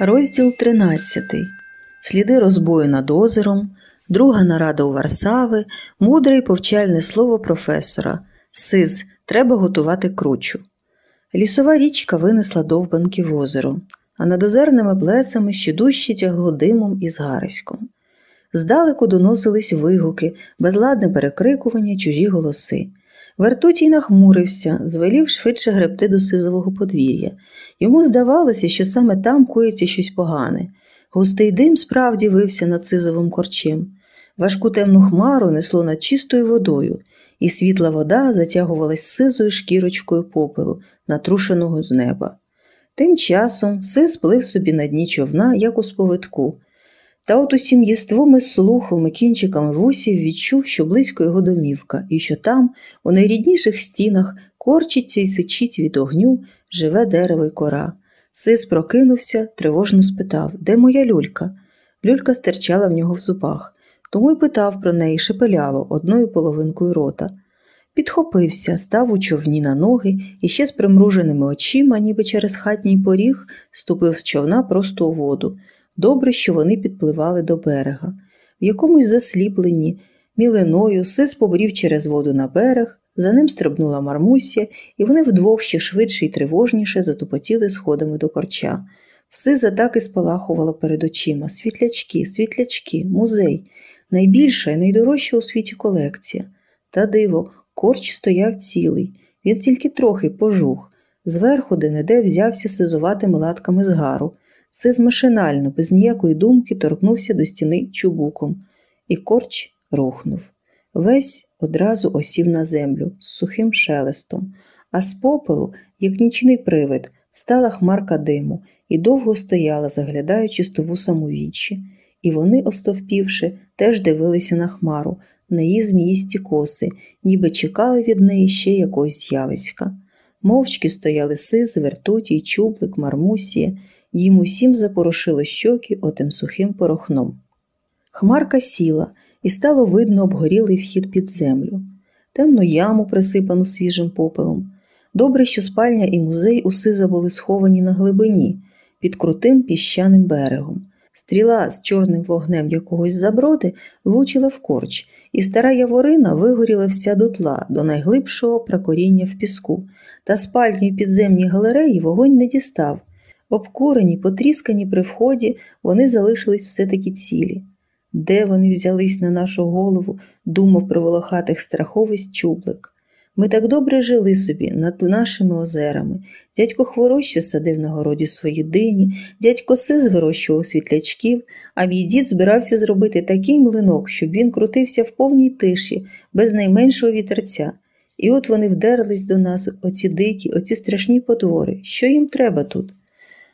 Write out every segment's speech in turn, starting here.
Розділ 13. Сліди розбою над озером, друга нарада у Варсави, мудре й повчальне слово професора. Сиз, треба готувати кручу. Лісова річка винесла довбанки в озеро, а над озерними плесами ще дужче тягло димом і згариськом. Здалеку доносились вигуки, безладне перекрикування, чужі голоси. Вертутій нахмурився, звелів швидше гребти до сизового подвір'я. Йому здавалося, що саме там коїться щось погане. Густий дим справді вився над сизовим корчем. Важку темну хмару несло над чистою водою, і світла вода затягувалась сизою шкірочкою попелу, натрушеного з неба. Тим часом сиз плив собі на дні човна, як у сповитку. Та от усім єством і слухом і кінчиками вусів відчув, що близько його домівка, і що там, у найрідніших стінах, корчиться і сичить від огню живе дерево й кора. Сис прокинувся, тривожно спитав Де моя люлька? Люлька стирчала в нього в зубах, тому й питав про неї шепеляво, одною половинкою рота. Підхопився, став у човні на ноги і ще з примруженими очима, ніби через хатній поріг, ступив з човна просто у воду. Добре, що вони підпливали до берега. В якомусь засліпленні, мілиною, сис побрів через воду на берег, за ним стрибнула Мармуся, і вони вдвох ще швидше і тривожніше затупотіли сходами до корча. Все так і спалахувало перед очима світлячки, світлячки, музей, найбільша і найдорожча у світі колекція. Та диво, корч стояв цілий, він тільки трохи пожух, зверху де неде взявся сизуватими латками згару. Це машинально, без ніякої думки торкнувся до стіни чубуком, і корч рухнув. Весь одразу осів на землю з сухим шелестом, а з попелу, як нічний привид, встала хмарка диму і довго стояла, заглядаючи стову саму вічі. І вони, остовпівши, теж дивилися на хмару, на її зміїсті коси, ніби чекали від неї ще якогось з'явиська. Мовчки стояли сиз, вертуті, чублик, мармусія, їм усім запорошило щоки отим сухим порохном. Хмарка сіла, і стало видно обгорілий вхід під землю, темну яму, присипану свіжим попелом. Добре, що спальня і музей уси були сховані на глибині, під крутим піщаним берегом. Стріла з чорним вогнем якогось заброди влучила в корч, і стара яворина вигоріла вся дотла до найглибшого прокоріння в піску, та спальню і підземні галереї вогонь не дістав. Обкурені, потріскані при вході, вони залишились все таки цілі. Де вони взялись на нашу голову, думав про волохатих страховисть чублик. Ми так добре жили собі над нашими озерами. Дядько Хвороща садив на городі свої дині, дядько Сис вирощував світлячків, а мій дід збирався зробити такий млинок, щоб він крутився в повній тиші, без найменшого вітерця. І от вони вдерлись до нас, оці дикі, оці страшні потвори. Що їм треба тут?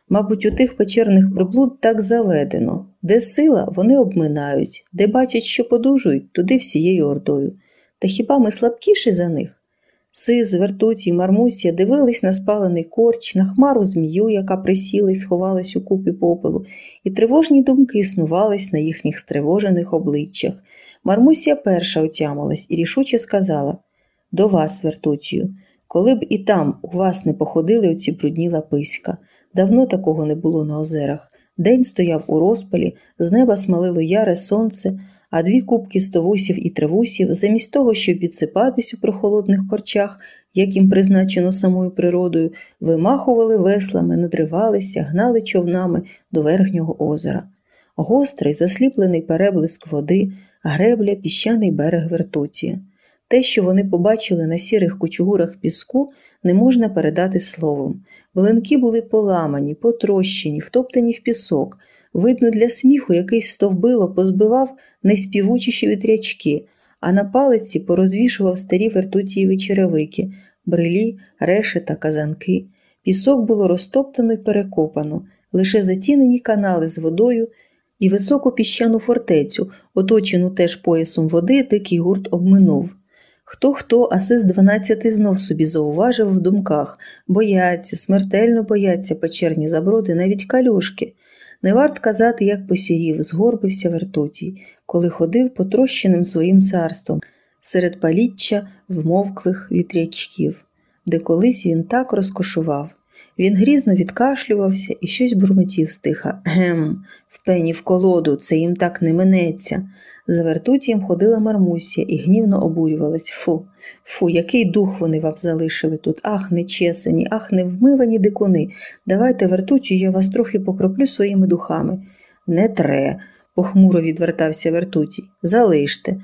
Мабуть, у тих печерних приблуд так заведено де сила, вони обминають, де бачать, що подужують, туди всією ордою. Та хіба ми слабкіші за них? Сиз, вертуті й мармусія дивились на спалений корч, на хмару змію, яка присіла і сховалась у купі попелу, і тривожні думки існувались на їхніх стривожених обличчях. Мармусія перша отямилась і рішуче сказала До вас, вертутію, коли б і там у вас не походили оці брудні лаписька. Давно такого не було на озерах. День стояв у розпалі, з неба смалило яре сонце, а дві кубки стовусів і тривусів, замість того, щоб відсипатись у прохолодних корчах, як їм призначено самою природою, вимахували веслами, надривалися, гнали човнами до верхнього озера. Гострий, засліплений переблиск води, гребля, піщаний берег вертуція. Те, що вони побачили на сірих кучугурах піску, не можна передати словом. Блинки були поламані, потрощені, втоптані в пісок. Видно, для сміху якийсь стовбило позбивав найспівучіші вітрячки, а на палиці порозвішував старі вертутієві черевики, брилі, решета, казанки. Пісок було розтоптано й перекопано, лише затінені канали з водою і високу піщану фортецю, оточену теж поясом води, дикий гурт обминув. Хто хто, а сис дванадцятий знов собі зауважив в думках бояться, смертельно бояться печерні заброди, навіть калюшки. Не варт казати, як посірів, згорбився вертутій, коли ходив потрощеним своїм царством серед паліччя вмовклих вітрячків, де колись він так розкошував. Він грізно відкашлювався і щось бурмотів стиха. Гем, в пені в колоду, це їм так не минеться. За вертутієм ходила Мармусія і гнівно обурювалась. Фу, фу, який дух вони вам залишили тут. Ах, нечесані, ах, невмивані дикуни. Давайте вертучі, я вас трохи покроплю своїми духами. Не тре, похмуро відвертався вертутій. Залиште.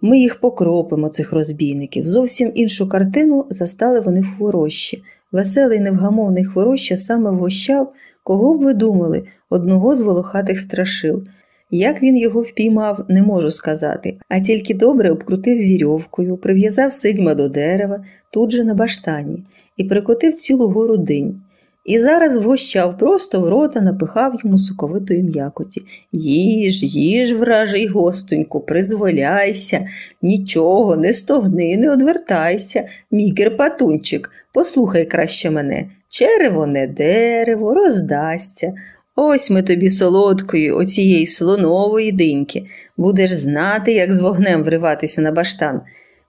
Ми їх покропимо, цих розбійників. Зовсім іншу картину застали вони в хворощі. Веселий невгамовний хвороща саме вгощав, кого б ви думали, одного з волохатих страшил. Як він його впіймав, не можу сказати, а тільки добре обкрутив вірьовкою, прив'язав сидьма до дерева, тут же на баштані, і прикотив цілу гору динь. І зараз вгощав, просто в рота напихав йому соковитої м'якоті. Їж, їж, вражий гостоньку, призволяйся, нічого, не стогни, не одвертайся, мій кирпатунчик, послухай краще мене. Черево не дерево, роздасться. Ось ми тобі солодкої, оцієї слонової диньки. Будеш знати, як з вогнем вриватися на баштан.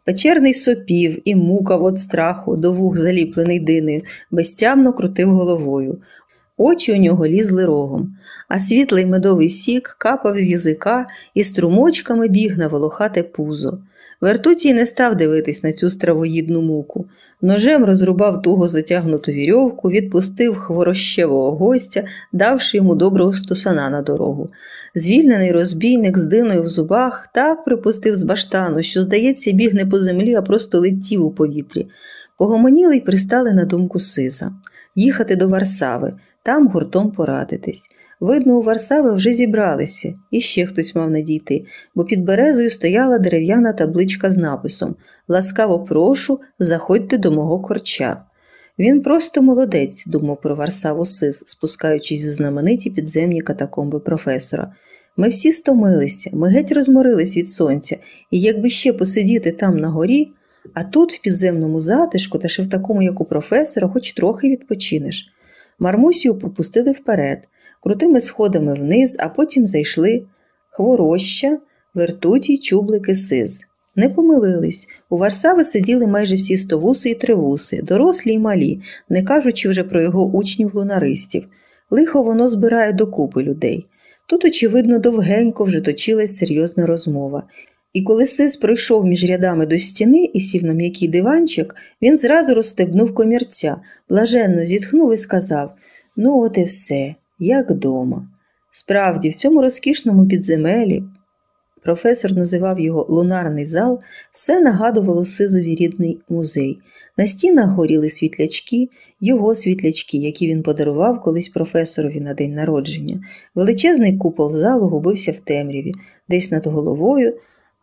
Печерний сопів і мукав від страху, до вух заліплений динею, безтямно крутив головою. Очі у нього лізли рогом, а світлий медовий сік капав з язика і струмочками біг на волохате пузо. Вертуцій не став дивитись на цю стравоїдну муку. Ножем розрубав туго затягнуту вірьовку, відпустив хворощевого гостя, давши йому доброго стосана на дорогу. Звільнений розбійник з диною в зубах так припустив з баштану, що, здається, біг не по землі, а просто летів у повітрі. Погомоніли й пристали на думку Сиза їхати до Варсави, там гуртом порадитись. Видно, у Варсави вже зібралися, і ще хтось мав надійти, бо під березою стояла дерев'яна табличка з написом Ласкаво прошу, заходьте до мого корча. Він просто молодець, думав про Варсаву Сис, спускаючись в знамениті підземні катакомби професора. Ми всі стомилися, ми геть розморились від сонця, і якби ще посидіти там на горі, а тут, в підземному затишку, та ще в такому, як у професора, хоч трохи відпочинеш. Мармусію пропустили вперед, крутими сходами вниз, а потім зайшли хвороща, вертуті чублики сиз. Не помилились. У Варсави сиділи майже всі стовуси і тривуси, дорослі й малі, не кажучи вже про його учнів-лунаристів. Лихо воно збирає докупи людей. Тут, очевидно, довгенько вже точилась серйозна розмова. І коли Сис пройшов між рядами до стіни і сів на м'який диванчик, він зразу розстебнув комірця, блаженно зітхнув і сказав Ну, от і все, як дома. Справді, в цьому розкішному підземелі, професор називав його лунарний зал, все нагадувало Сизові рідний музей. На стінах горіли світлячки, його світлячки, які він подарував колись професорові на день народження. Величезний купол залу губився в темряві, десь над головою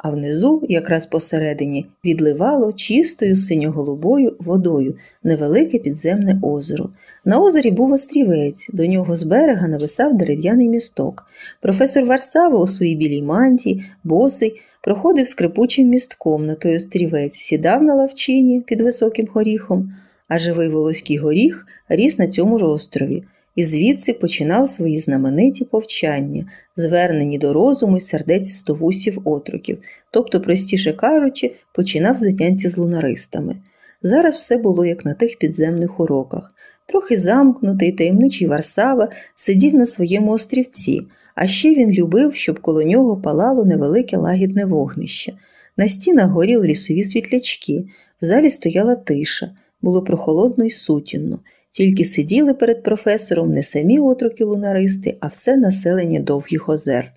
а внизу, якраз посередині, відливало чистою синьо-голубою водою невелике підземне озеро. На озері був острівець, до нього з берега нависав дерев'яний місток. Професор Варсава у своїй білій мантії, босий, проходив скрипучим містком на той острівець, сідав на лавчині під високим горіхом, а живий волоський горіх ріс на цьому ж острові і звідси починав свої знамениті повчання, звернені до розуму й сердець стовусів отроків, тобто, простіше кажучи, починав заняття з лунаристами. Зараз все було як на тих підземних уроках. Трохи замкнутий таємничий Варсава сидів на своєму острівці, а ще він любив, щоб коло нього палало невелике лагідне вогнище. На стінах горіли лісові світлячки, в залі стояла тиша, було прохолодно й сутінно. Тільки сиділи перед професором не самі отроки лунаристи, а все населення довгих озер.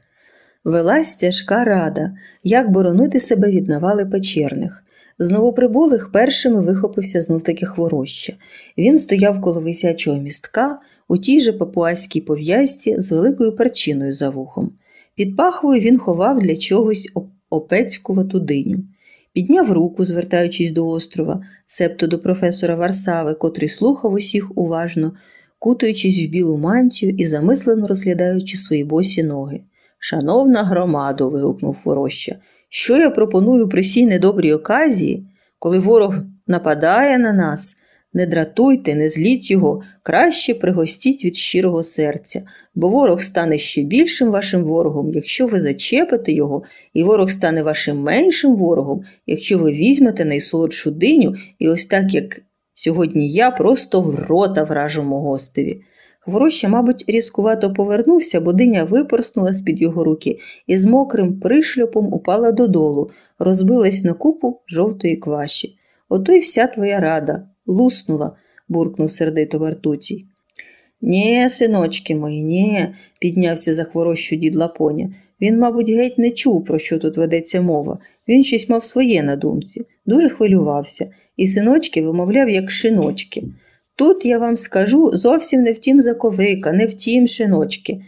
Велась тяжка рада, як боронити себе від навали печерних. З новоприбулих першими вихопився знов таки хвороща. Він стояв коло висячого містка у тій же папуаській пов'язці з великою перчиною за вухом. Під пахвою він ховав для чогось опецькувату диню. Підняв руку, звертаючись до острова, септо до професора Варсави, котрий слухав усіх уважно, кутаючись в білу мантію і замислено розглядаючи свої босі ноги. Шановна громадо, вигукнув Вороща, що я пропоную при сій недобрій оказії, коли ворог нападає на нас, не дратуйте, не зліть його, краще пригостіть від щирого серця, бо ворог стане ще більшим вашим ворогом, якщо ви зачепите його, і ворог стане вашим меншим ворогом, якщо ви візьмете найсолодшу диню і ось так, як Сьогодні я просто в рота вражому гостеві. Хвороща, мабуть, різкувато повернувся, бо диня випорснула з-під його руки і з мокрим пришльопом упала додолу, розбилась на купу жовтої кваші. Ото й вся твоя рада, луснула, буркнув сердито Вартутій. Нє, синочки мої, нє, піднявся за хворощу дід Лапоня. Він, мабуть, геть не чув, про що тут ведеться мова. Він щось мав своє на думці, дуже хвилювався, і синочки вимовляв, як шиночки. Тут я вам скажу зовсім не втім заковика, не втім шиночки.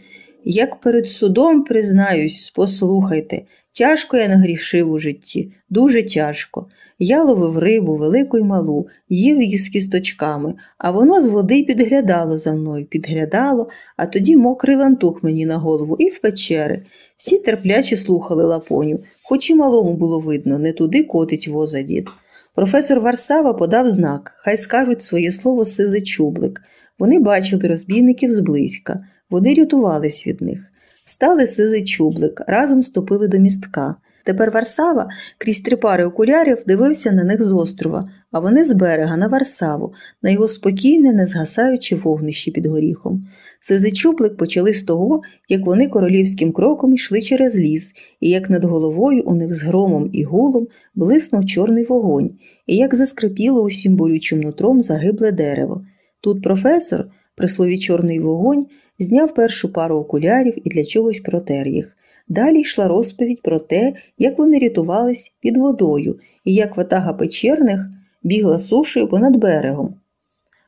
Як перед судом признаюсь, послухайте, тяжко я нагрішив у житті, дуже тяжко. Я ловив рибу велику й малу, їв її з кісточками, а воно з води підглядало за мною, підглядало, а тоді мокрий лантух мені на голову і в печери. Всі терпляче слухали лапоню, хоч і малому було видно, не туди котить воза дід. Професор Варсава подав знак, хай скажуть своє слово сизий чублик. Вони бачили розбійників зблизька, вони рятувались від них. Стали сизий чублик, разом ступили до містка. Тепер Варсава крізь три пари окулярів дивився на них з острова, а вони з берега на Варсаву, на його спокійне, не згасаюче вогнище під горіхом. Сизий чублик почали з того, як вони королівським кроком йшли через ліс, і як над головою у них з громом і гулом блиснув чорний вогонь, і як заскрипіло усім болючим нутром загибле дерево. Тут професор, при слові чорний вогонь, зняв першу пару окулярів і для чогось протер їх. Далі йшла розповідь про те, як вони рятувались під водою і як ватага печерних бігла сушею понад берегом.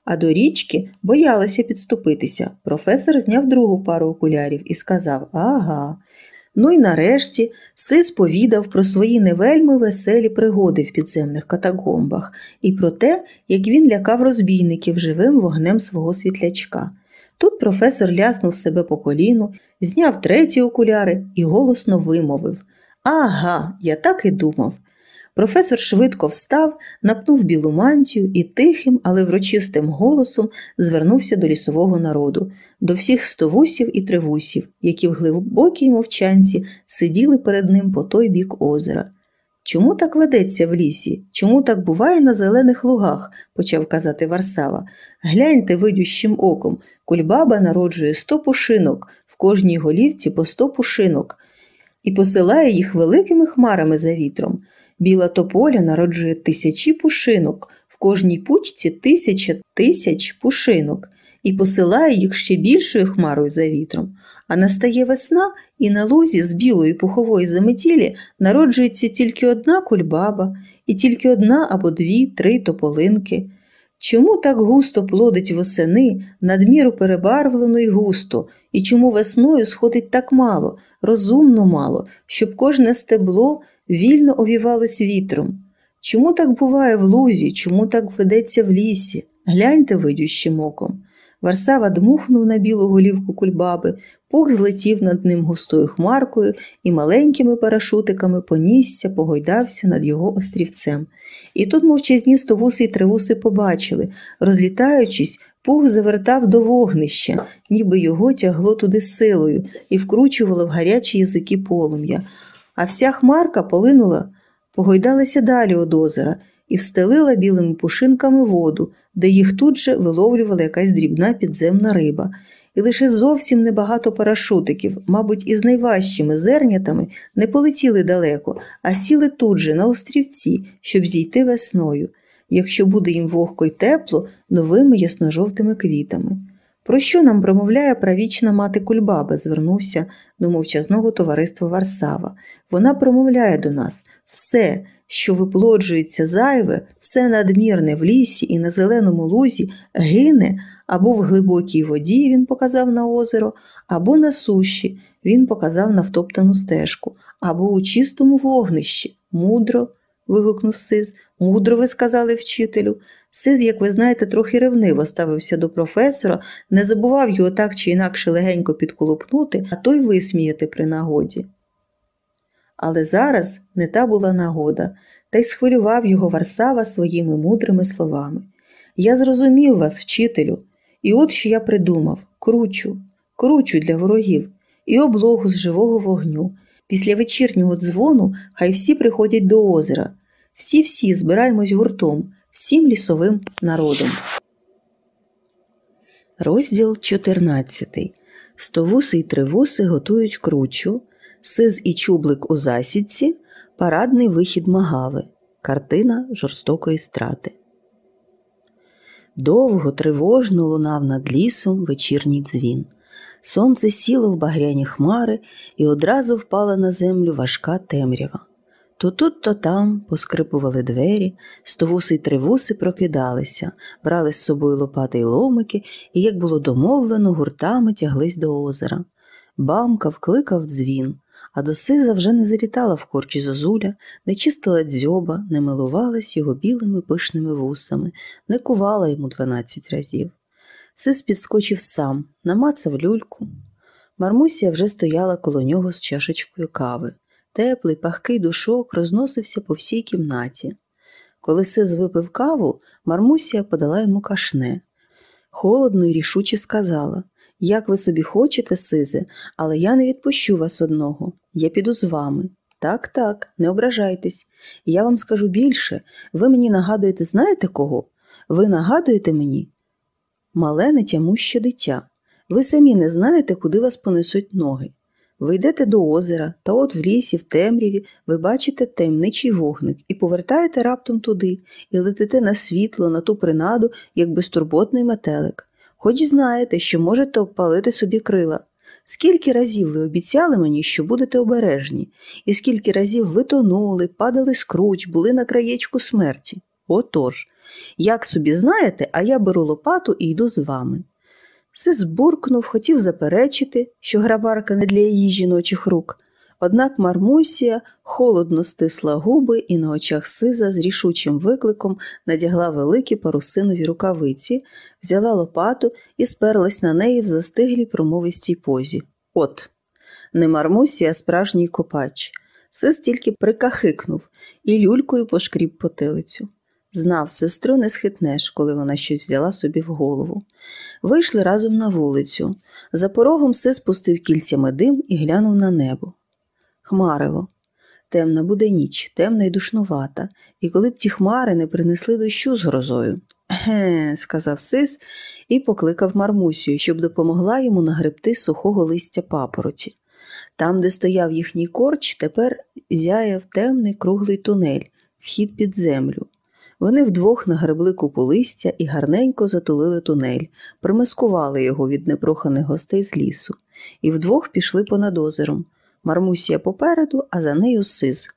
А до річки боялася підступитися. Професор зняв другу пару окулярів і сказав Ага. Ну і нарешті Сис повідав про свої невельми веселі пригоди в підземних катакомбах і про те, як він лякав розбійників живим вогнем свого світлячка. Тут професор ляснув себе по коліну, зняв треті окуляри і голосно вимовив Ага, я так і думав. Професор швидко встав, напнув білу мантію і тихим, але врочистим голосом звернувся до лісового народу, до всіх стовусів і тривусів, які в глибокій мовчанці сиділи перед ним по той бік озера. Чому так ведеться в лісі? Чому так буває на зелених лугах? почав казати Варсава. Гляньте видющим оком, кульбаба народжує сто пушинок, в кожній голівці по сто пушинок, і посилає їх великими хмарами за вітром. Біла тополя народжує тисячі пушинок, в кожній пучці тисяча тисяч пушинок, і посилає їх ще більшою хмарою за вітром. А настає весна, і на лузі з білої пухової заметілі народжується тільки одна кульбаба, і тільки одна або дві, три тополинки. Чому так густо плодить восени, надміру перебарвлено й густо, і чому весною сходить так мало, розумно мало, щоб кожне стебло вільно овівалось вітром? Чому так буває в лузі, чому так ведеться в лісі? Гляньте видющим оком. Варсава дмухнув на білу голівку кульбаби, пух злетів над ним густою хмаркою і маленькими парашутиками понісся, погойдався над його острівцем. І тут мовчазні стовуси й тривуси побачили. Розлітаючись, пух завертав до вогнища, ніби його тягло туди силою і вкручувало в гарячі язики полум'я. А вся хмарка полинула, погойдалася далі од озера і встелила білими пушинками воду, де їх тут же виловлювала якась дрібна підземна риба. І лише зовсім небагато парашутиків, мабуть, із найважчими зернятами, не полетіли далеко, а сіли тут же на острівці, щоб зійти весною, якщо буде їм вогко й тепло новими ясно-жовтими квітами. Про що нам промовляє правічна мати Кульбаба? звернувся до мовчазного товариства Варсава. Вона промовляє до нас все, що виплоджується зайве, все надмірне в лісі і на зеленому лузі гине або в глибокій воді він показав на озеро, або на суші він показав на втоптану стежку, або у чистому вогнищі. Мудро. вигукнув Сиз. Мудро ви сказали вчителю. Сиз, як ви знаєте, трохи ревниво ставився до професора, не забував його так чи інакше легенько підколупнути, а той висміяти при нагоді. Але зараз не та була нагода, та й схвилював його Варсава своїми мудрими словами. Я зрозумів вас, вчителю, і от що я придумав кручу, кручу для ворогів і облогу з живого вогню. Після вечірнього дзвону хай всі приходять до озера. Всі-всі збираємось гуртом, всім лісовим народом. Розділ 14. Стовуси й тривуси готують кручу, сиз і чублик у засідці, парадний вихід магави, картина жорстокої страти. Довго тривожно лунав над лісом вечірній дзвін. Сонце сіло в багряні хмари і одразу впала на землю важка темрява. То тут, то там поскрипували двері, стовуси й тривуси прокидалися, брали з собою лопати й ломики і, як було домовлено, гуртами тяглись до озера. Бамкав, кликав дзвін, а до сиза вже не завітала в корчі зозуля, не чистила дзьоба, не милувалась його білими пишними вусами, не кувала йому дванадцять разів. Сис підскочив сам, намацав люльку. Мармусія вже стояла коло нього з чашечкою кави. Теплий, пахкий душок розносився по всій кімнаті. Коли Сис випив каву, Мармусія подала йому кашне. Холодно і рішуче сказала Як ви собі хочете, Сизе, але я не відпущу вас одного. Я піду з вами. Так, так, не ображайтесь. Я вам скажу більше. Ви мені нагадуєте, знаєте кого? Ви нагадуєте мені мале нетямуще дитя. Ви самі не знаєте, куди вас понесуть ноги. Ви йдете до озера, та от в лісі, в темряві, ви бачите таємничий вогник і повертаєте раптом туди, і летите на світло, на ту принаду, як безтурботний метелик. Хоч знаєте, що можете обпалити собі крила. Скільки разів ви обіцяли мені, що будете обережні, і скільки разів ви тонули, падали з круч, були на краєчку смерті. Отож, як собі знаєте, а я беру лопату і йду з вами. Сис буркнув, хотів заперечити, що грабарка не для її жіночих рук. Однак Мармусія холодно стисла губи і на очах Сиза з рішучим викликом надягла великі парусинові рукавиці, взяла лопату і сперлась на неї в застиглій промовистій позі. От, не Мармусія, а справжній копач. Сис тільки прикахикнув і люлькою пошкріб потилицю. Знав, сестру не схитнеш, коли вона щось взяла собі в голову. Вийшли разом на вулицю. За порогом все спустив кільцями дим і глянув на небо. Хмарило. Темна буде ніч, темна й душнувата, і коли б ті хмари не принесли дощу з грозою. Ге, сказав Сис і покликав Мармусію, щоб допомогла йому нагребти сухого листя папороті. Там, де стояв їхній корч, тепер зяяв темний круглий тунель, вхід під землю. Вони вдвох нагребли купу листя і гарненько затулили тунель, примискували його від непроханих гостей з лісу, і вдвох пішли понад озером. Мармусія попереду, а за нею сиз.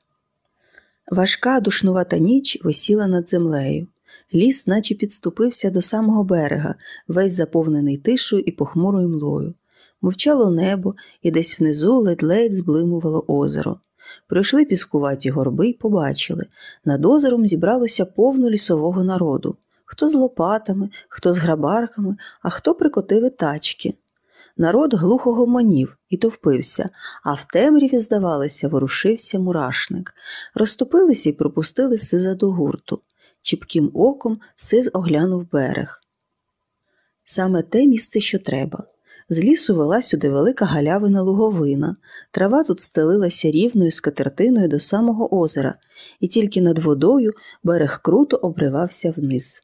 Важка душнувата ніч висіла над землею. Ліс, наче підступився до самого берега, весь заповнений тишою і похмурою млою. Мовчало небо, і десь внизу ледь-ледь зблимувало озеро. Пройшли піскуваті горби й побачили над озером зібралося повно лісового народу хто з лопатами, хто з грабарками, а хто прикотив тачки. Народ глухо гомонів і товпився, а в темряві, здавалося, ворушився мурашник. Розступилися й пропустили сиза до гурту. Чіпким оком сиз оглянув берег. Саме те місце, що треба. З лісу вела сюди велика галявина луговина, трава тут стелилася рівною скатертиною до самого озера, і тільки над водою берег круто обривався вниз.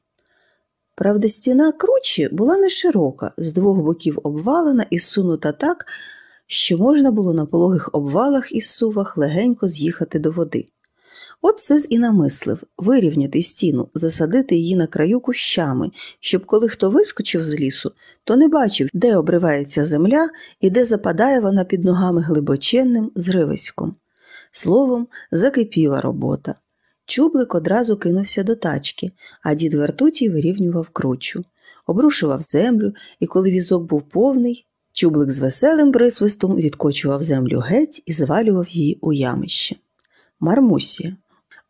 Правда, стіна кручі була не широка, з двох боків обвалена і сунута так, що можна було на пологих обвалах і сувах легенько з'їхати до води. От Сез і намислив вирівняти стіну, засадити її на краю кущами, щоб коли хто вискочив з лісу, то не бачив, де обривається земля і де западає вона під ногами глибоченним зривиськом. Словом, закипіла робота. Чублик одразу кинувся до тачки, а дід Вертутій вирівнював кручу, обрушував землю, і коли візок був повний, чублик з веселим присвистом відкочував землю геть і звалював її у ямище. Мармусія.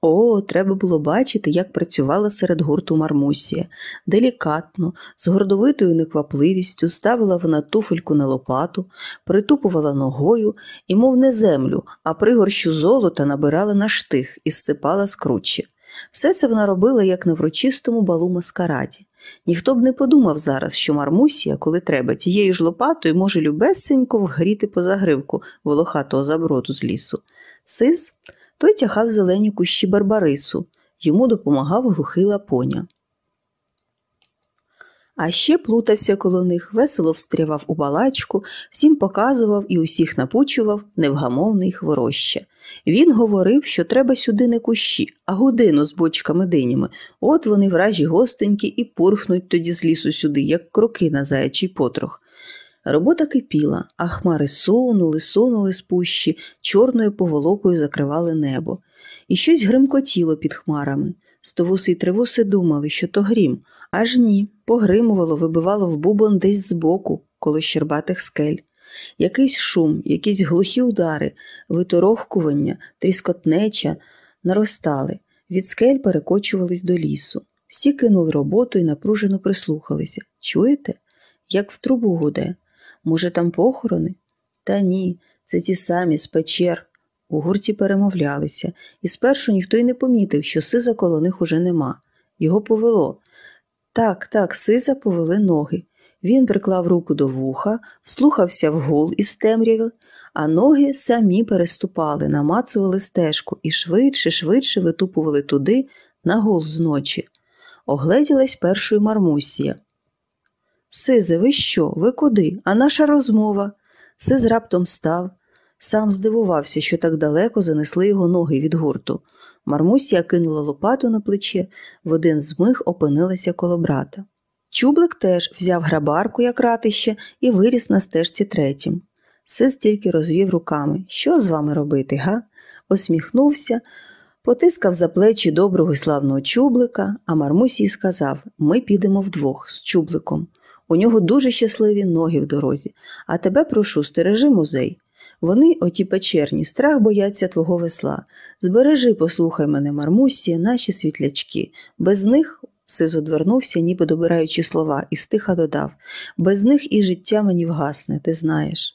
О, треба було бачити, як працювала серед гурту Мармусія. Делікатно, з гордовитою неквапливістю ставила вона туфельку на лопату, притупувала ногою і, мов не землю, а пригорщу золота набирала на штих і зсипала з кручі. Все це вона робила, як на врочистому балу маскараді. Ніхто б не подумав зараз, що Мармусія, коли треба, тією ж лопатою може любесенько вгріти по загривку волохатого заброду з лісу. Сис той тягав зелені кущі барбарису, Йому допомагав глухий лапоня. А ще плутався коло них, весело встрявав у балачку, всім показував і усіх напучував невгамовний хвороща. Він говорив, що треба сюди не кущі, а годину з бочками динями. От вони вражі гостенькі і пурхнуть тоді з лісу сюди, як кроки на заячий потрох. Робота кипіла, а хмари сунули, сунули з пущі, чорною поволокою закривали небо. І щось гримкотіло під хмарами. Стовуси й тривуси думали, що то грім, аж ні, погримувало, вибивало в бубон десь збоку, коло щербатих скель. Якийсь шум, якісь глухі удари, виторохкування, тріскотнеча наростали, від скель перекочувались до лісу. Всі кинули роботу і напружено прислухалися. Чуєте? Як в трубу гуде. Може, там похорони? Та ні, це ті самі з печер. У гурті перемовлялися, і спершу ніхто й не помітив, що сиза коло них уже нема. Його повело. Так, так, сиза повели ноги. Він приклав руку до вуха, вслухався в гул із темряви, а ноги самі переступали, намацували стежку і швидше, швидше витупували туди на гул зночі. Огледілась першою Мармусія. Сизе, ви що? Ви куди? А наша розмова? Сиз раптом став. Сам здивувався, що так далеко занесли його ноги від гурту. Мармусія кинула лопату на плече, в один змиг опинилася коло брата. Чублик теж взяв грабарку, як ратище, і виріс на стежці третім. Сис тільки розвів руками. Що з вами робити, га? Осміхнувся, потискав за плечі доброго і славного чублика, а Мармусій сказав ми підемо вдвох з чубликом. У нього дуже щасливі ноги в дорозі, а тебе прошу, стережи музей. Вони, оті печерні, страх бояться твого весла. Збережи, послухай мене, мармусі, наші світлячки. Без них. сизо одвернувся, ніби добираючи слова, і стиха додав без них і життя мені вгасне, ти знаєш.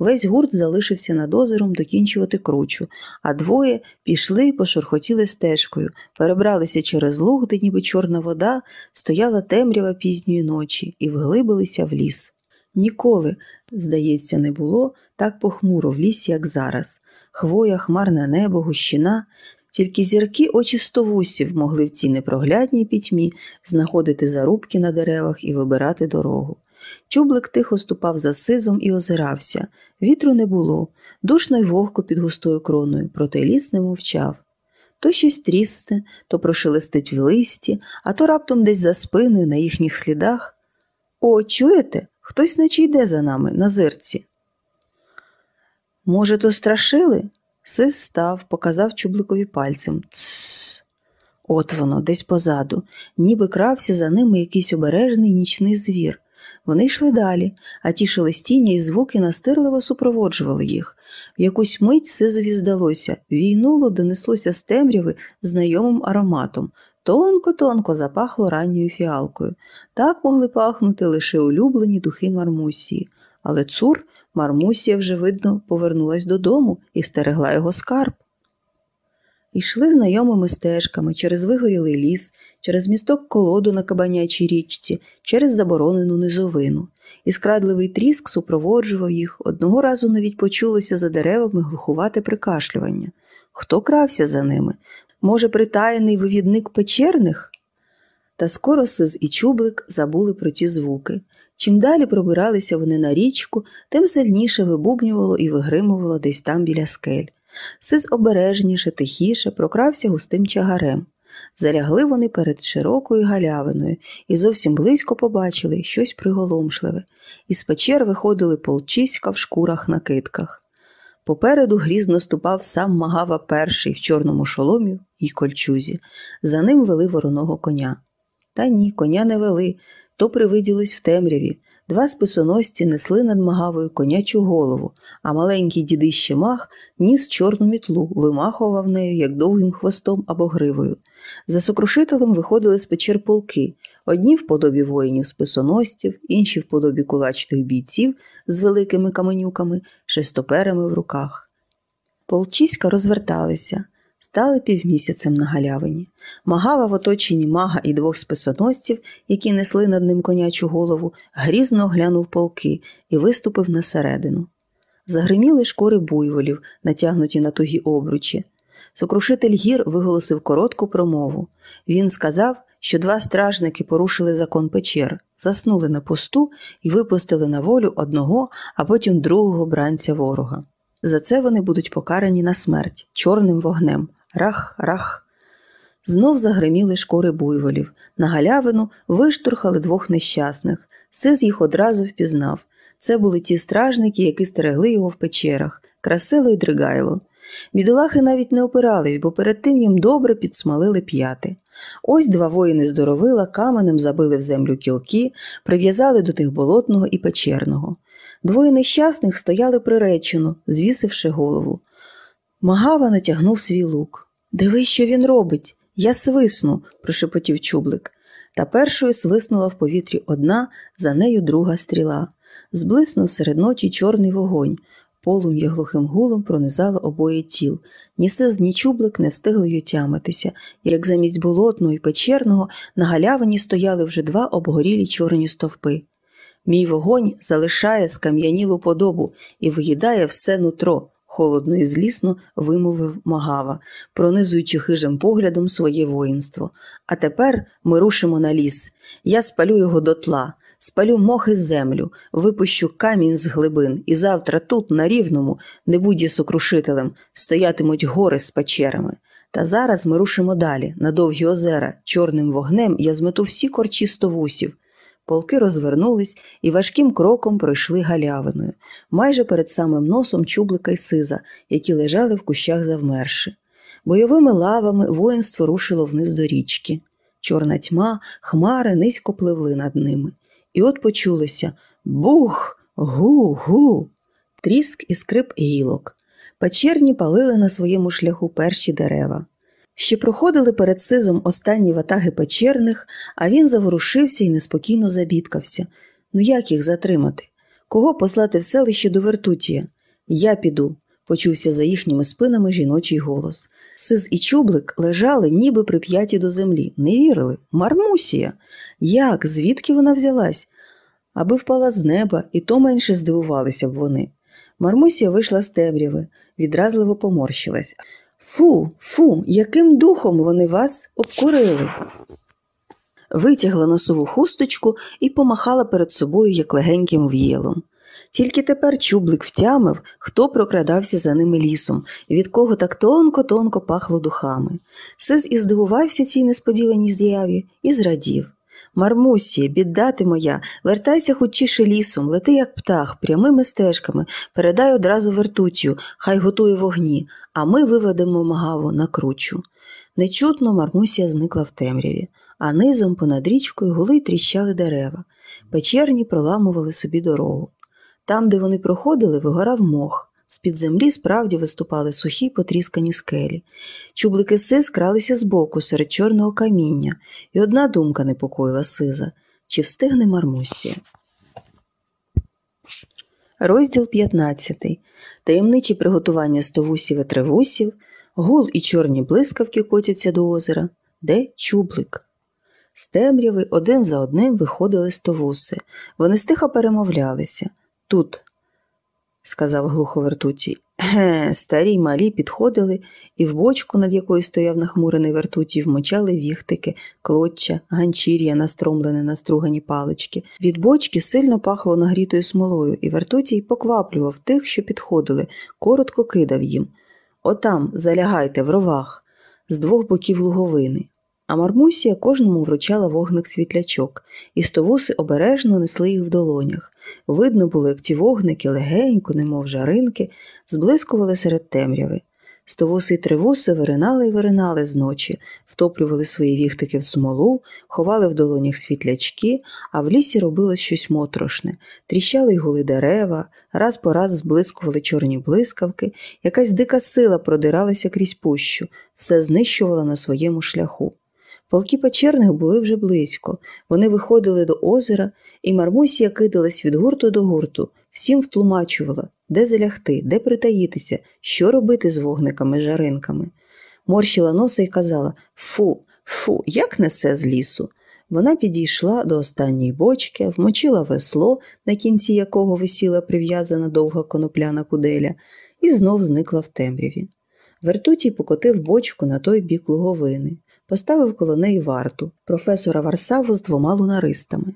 Весь гурт залишився над озером докінчувати кручу, а двоє пішли і пошурхотіли стежкою, перебралися через луг, де ніби чорна вода, стояла темрява пізньої ночі, і вглибилися в ліс. Ніколи, здається, не було так похмуро в лісі, як зараз. Хвоя, хмарне небо, гущина. Тільки зірки очі стовусів могли в цій непроглядній пітьмі знаходити зарубки на деревах і вибирати дорогу. Чублик тихо ступав за сизом і озирався. Вітру не було, душно й вогко під густою кроною, проте ліс не мовчав. То щось трісне, то прошелестить в листі, а то раптом десь за спиною на їхніх слідах. О, чуєте? Хтось наче йде за нами на зирці. Може, то страшили? Сис став, показав чубликові пальцем. Тссс. От воно, десь позаду, ніби крався за ними якийсь обережний нічний звір. Вони йшли далі, а ті шелестіння і звуки настирливо супроводжували їх. В якусь мить сизові здалося, війнуло, донеслося з темряви знайомим ароматом. Тонко-тонко запахло ранньою фіалкою. Так могли пахнути лише улюблені духи Мармусії. Але цур Мармусія вже, видно, повернулась додому і стерегла його скарб. Йшли знайомими стежками через вигорілий ліс, через місток колоду на кабанячій річці, через заборонену низовину. І скрадливий тріск супроводжував їх, одного разу навіть почулося за деревами глухувате прикашлювання. Хто крався за ними? Може, притаєний вивідник печерних? Та скоро Сиз і чублик забули про ті звуки. Чим далі пробиралися вони на річку, тим сильніше вибубнювало і вигримувало десь там біля скель. Сиз обережніше, тихіше прокрався густим чагарем. Залягли вони перед широкою галявиною і зовсім близько побачили щось приголомшливе. Із печер виходили полчиська в шкурах накидках. Попереду грізно ступав сам Магава перший в чорному шоломі й кольчузі. За ним вели вороного коня. Та ні, коня не вели, то привиділось в темряві. Два списоносці несли над магавою конячу голову, а маленький дідище мах ніс чорну мітлу, вимахував нею, як довгим хвостом або гривою. За сокрушителем виходили з печер полки, одні в подобі воїнів списоносців, інші в подобі кулачних бійців з великими каменюками, шестоперами в руках. Полчиська розверталися стали півмісяцем на галявині. Магава в оточенні мага і двох списоносців, які несли над ним конячу голову, грізно оглянув полки і виступив на середину. Загриміли шкори буйволів, натягнуті на тугі обручі. Сокрушитель гір виголосив коротку промову. Він сказав, що два стражники порушили закон печер, заснули на посту і випустили на волю одного, а потім другого бранця ворога. За це вони будуть покарані на смерть чорним вогнем. Рах, рах. Знов загриміли шкури буйволів. На галявину виштурхали двох нещасних. Сиз їх одразу впізнав. Це були ті стражники, які стерегли його в печерах, красило й дригайло. Бідолахи навіть не опирались, бо перед тим їм добре підсмалили п'яти. Ось два воїни здоровила, каменем забили в землю кілки, прив'язали до тих болотного і печерного. Двоє нещасних стояли приречено, звісивши голову. Магава натягнув свій лук. Диви, що він робить. Я свисну, прошепотів чублик. Та першою свиснула в повітрі одна, за нею друга стріла. Зблиснув серед ночі чорний вогонь. Полум'я глухим гулом пронизало обоє тіл. Ні сиз, ні чублик не встигли й отямитися, як замість болотного і печерного на галявині стояли вже два обгорілі чорні стовпи. Мій вогонь залишає скам'янілу подобу і виїдає все нутро, холодно і злісно вимовив Магава, пронизуючи хижим поглядом своє воїнство. А тепер ми рушимо на ліс. Я спалю його дотла, спалю мохи землю, випущу камінь з глибин, і завтра тут, на рівному, не будь сокрушителем, стоятимуть гори з печерами. Та зараз ми рушимо далі, на довгі озера, чорним вогнем я змету всі корчі стовусів. Полки розвернулись і важким кроком пройшли галявиною, майже перед самим носом чублика й сиза, які лежали в кущах завмерши. Бойовими лавами воїнство рушило вниз до річки. Чорна тьма, хмари низько пливли над ними. І от почулося бух, гу, гу, тріск і скрип гілок. Печерні палили на своєму шляху перші дерева. Ще проходили перед сизом останні ватаги печерних, а він заворушився і неспокійно забідкався. Ну як їх затримати? Кого послати в селище до Вертутія? Я піду, почувся за їхніми спинами жіночий голос. Сиз і чублик лежали, ніби прип'яті до землі. Не вірили. Мармусія. Як? Звідки вона взялась? Аби впала з неба, і то менше здивувалися б вони. Мармусія вийшла з темряви, відразливо поморщилась. Фу, фу, яким духом вони вас обкурили? Витягла носову хусточку і помахала перед собою як легеньким в'єлом. Тільки тепер чублик втямив, хто прокрадався за ними лісом і від кого так тонко-тонко пахло духами. Сиз і здивувався цій несподіваній з'яві і зрадів. Мармусі, біда ти моя, вертайся хутчіше лісом, лети, як птах, прямими стежками, передай одразу вертутю, хай готує вогні, а ми виведемо магаву на кручу. Нечутно Мармусія зникла в темряві, а низом понад річкою гули тріщали дерева. Печерні проламували собі дорогу. Там, де вони проходили, вигорав мох. З-під землі справді виступали сухі потріскані скелі. Чублики сис кралися збоку серед чорного каміння, і одна думка непокоїла сиза чи встигне Мармусія. Розділ 15. Таємничі приготування стовусів і тривусів, гул і чорні блискавки котяться до озера, де чублик. З темряви один за одним виходили стовуси. Вони стиха перемовлялися. Тут сказав глухо вертуті. Старі й малі підходили і в бочку, над якою стояв нахмурений вертуті, вмочали віхтики, клоччя, ганчір'я, настромлене на стругані палички. Від бочки сильно пахло нагрітою смолою, і вертутій покваплював тих, що підходили, коротко кидав їм. Отам залягайте в ровах, з двох боків луговини. А Мармусія кожному вручала вогник світлячок, і стовуси обережно несли їх в долонях. Видно було, як ті вогники легенько, немов жаринки, зблискували серед темряви. Стовуси й тривуси виринали й виринали з ночі, втоплювали свої віхтики в смолу, ховали в долонях світлячки, а в лісі робило щось мотрошне, тріщали й гули дерева, раз по раз зблискували чорні блискавки, якась дика сила продиралася крізь пущу, все знищувала на своєму шляху. Полки печерних були вже близько. Вони виходили до озера, і Мармусія кидалась від гурту до гурту, всім втлумачувала, де залягти, де притаїтися, що робити з вогниками жаринками. Морщила носа і казала Фу, фу, як несе з лісу. Вона підійшла до останньої бочки, вмочила весло, на кінці якого висіла прив'язана довга конопляна куделя, і знов зникла в темряві. Вертутій покотив бочку на той бік луговини, поставив коло неї варту, професора Варсаву з двома лунаристами.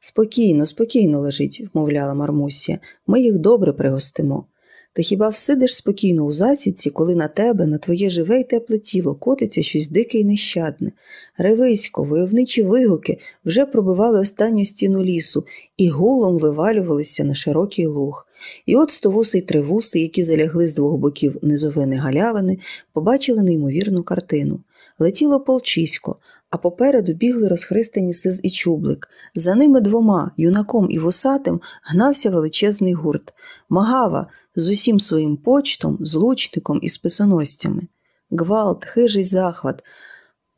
Спокійно, спокійно лежить, вмовляла Мармусія, ми їх добре пригостимо. Ти хіба всидиш спокійно у засідці, коли на тебе, на твоє живе й тепле тіло котиться щось дике й нещадне? Ревисько, войовничі вигуки вже пробивали останню стіну лісу і гулом вивалювалися на широкий луг. І от стовуси й тривуси, які залягли з двох боків низовини галявини, побачили неймовірну картину. Летіло полчисько, а попереду бігли розхристані сиз і чублик. За ними двома, юнаком і вусатим, гнався величезний гурт. Магава з усім своїм почтом, з лучником і списоносцями. Гвалт, хижий захват.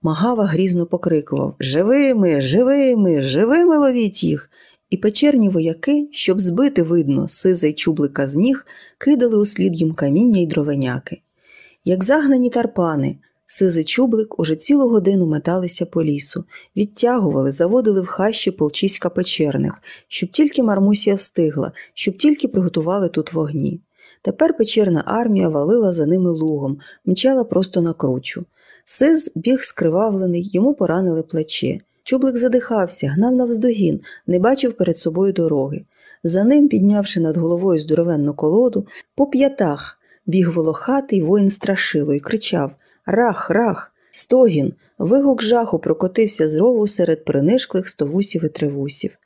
Магава грізно покрикував Живими, живими, живими ловіть їх. І печерні вояки, щоб збити, видно, сиза й чублика з ніг, кидали услід їм каміння й дровеняки. Як загнані тарпани, Сизий чублик уже цілу годину металися по лісу, відтягували, заводили в хащі полчиська печерних, щоб тільки Мармусія встигла, щоб тільки приготували тут вогні. Тепер печерна армія валила за ними лугом, мчала просто на кручу. Сиз біг скривавлений, йому поранили плече. Чублик задихався, гнав навздогін, не бачив перед собою дороги. За ним, піднявши над головою здоровенну колоду, по п'ятах біг волохатий воїн страшило і кричав Рах, рах, стогін, вигук жаху прокотився з рову серед принишклих стовусів і тривусів.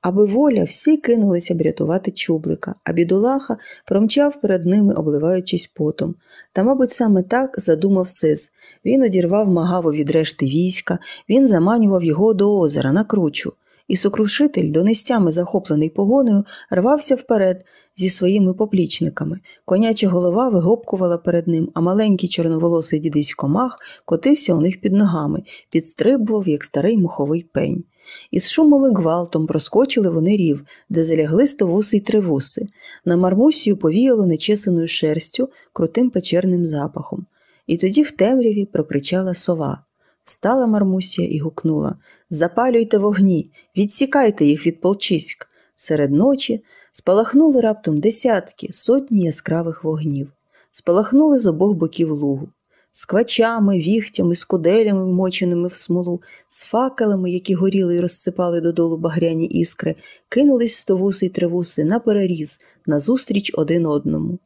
Аби воля, всі кинулися б рятувати чублика, а бідолаха промчав перед ними, обливаючись потом. Та, мабуть, саме так задумав Сис. Він одірвав магаву від решти війська, він заманював його до озера на кручу і сокрушитель, донестями захоплений погоною, рвався вперед зі своїми поплічниками. Коняча голова вигопкувала перед ним, а маленький чорноволосий дідисько мах котився у них під ногами, підстрибував, як старий муховий пень. Із шумом і гвалтом проскочили вони рів, де залягли стовуси й тривуси. На мармусію повіяло нечесаною шерстю, крутим печерним запахом. І тоді в темряві прокричала сова. Встала Мармусія і гукнула Запалюйте вогні, відсікайте їх від полчиськ. Серед ночі спалахнули раптом десятки, сотні яскравих вогнів, спалахнули з обох боків лугу, з квачами, віхтями, з куделями, вмоченими в смолу, з факелами, які горіли і розсипали додолу багряні іскри, кинулись стовуси й тривуси на переріз, назустріч один одному.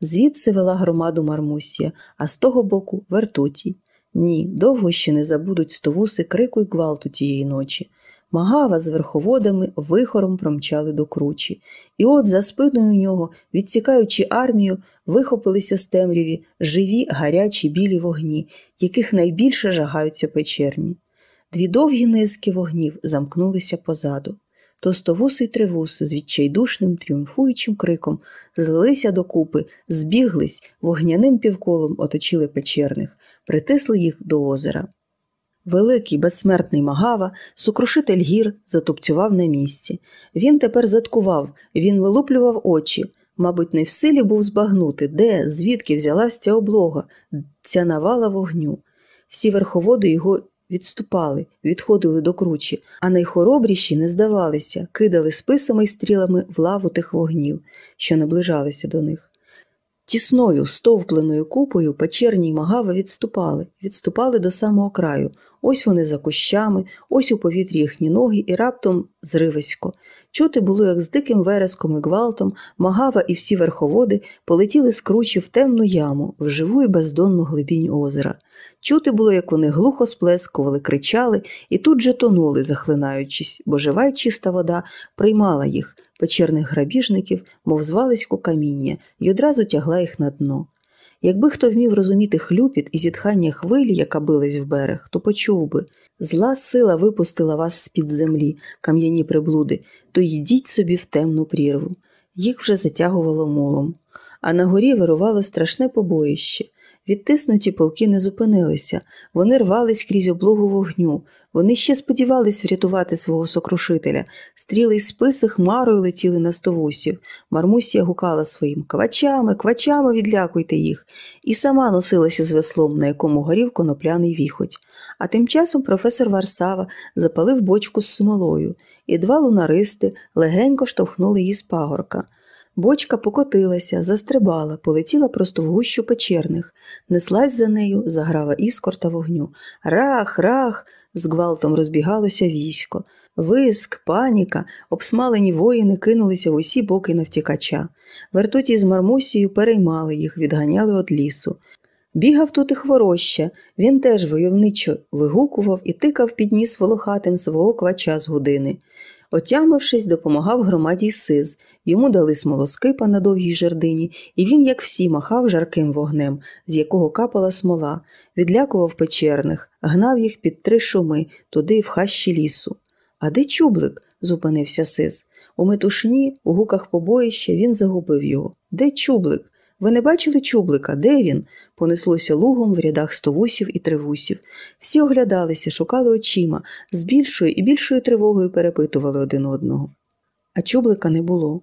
Звідси вела громаду Мармусія, а з того боку вертутій. Ні, довго ще не забудуть стовуси крику й гвалту тієї ночі. Магава з верховодами вихором промчали до кручі, і от за спиною нього, відсікаючи армію, вихопилися з темряві живі гарячі білі вогні, яких найбільше жагаються печерні. Дві довгі низки вогнів замкнулися позаду. Тостовуси й тривуси з відчайдушним тріумфуючим криком злилися докупи, збіглись, вогняним півколом оточили печерних, притисли їх до озера. Великий безсмертний магава, сукрушитель гір, затупцював на місці. Він тепер заткував, він вилуплював очі. Мабуть, не в силі був збагнути, де, звідки взялась ця облога, ця навала вогню. Всі верховоди його відступали, відходили до кручі, а найхоробріші не здавалися, кидали списами й стрілами в лаву тих вогнів, що наближалися до них. Тісною, стовпленою купою печерні й магави відступали, відступали до самого краю. Ось вони за кущами, ось у повітрі їхні ноги і раптом зривисько. Чути було, як з диким вереском і гвалтом магава і всі верховоди полетіли з кручі в темну яму, в живу і бездонну глибінь озера. Чути було, як вони глухо сплескували, кричали і тут же тонули, захлинаючись, бо жива й чиста вода приймала їх печерних грабіжників, мов звалисько каміння, і одразу тягла їх на дно. Якби хто вмів розуміти хлюпіт і зітхання хвилі, яка билась в берег, то почув би зла сила випустила вас з-під землі, кам'яні приблуди, то йдіть собі в темну прірву. Їх вже затягувало молом. А на горі вирувало страшне побоїще. Відтиснуті полки не зупинилися, вони рвались крізь облогу вогню, вони ще сподівались врятувати свого сокрушителя. Стріли й списи хмарою летіли на стовусів. Мармусія гукала своїм Квачами, квачами відлякуйте їх, і сама носилася з веслом, на якому горів конопляний віхоть. А тим часом професор Варсава запалив бочку з смолою, і два лунаристи легенько штовхнули її з пагорка. Бочка покотилася, застрибала, полетіла просто в гущу печерних, неслась за нею, заграва іскор вогню. Рах, рах. З гвалтом розбігалося військо. Виск, паніка, обсмалені воїни кинулися в усі боки на втікача. Вертуті з Мармусією переймали їх, відганяли від лісу. Бігав тут і хвороща, він теж войовничо вигукував і тикав під ніс волохатим свого квача з години. Отямившись, допомагав громаді сиз, йому дали смолоскипа на довгій жердині, і він, як всі, махав жарким вогнем, з якого капала смола, відлякував печерних, гнав їх під три шуми, туди в хащі лісу. А де чублик? зупинився сиз. У метушні, у гуках побоїща, він загубив його. Де чублик? Ви не бачили чублика? Де він? Понеслося лугом в рядах стовусів і тривусів. Всі оглядалися, шукали очима, з більшою і більшою тривогою перепитували один одного. А чублика не було.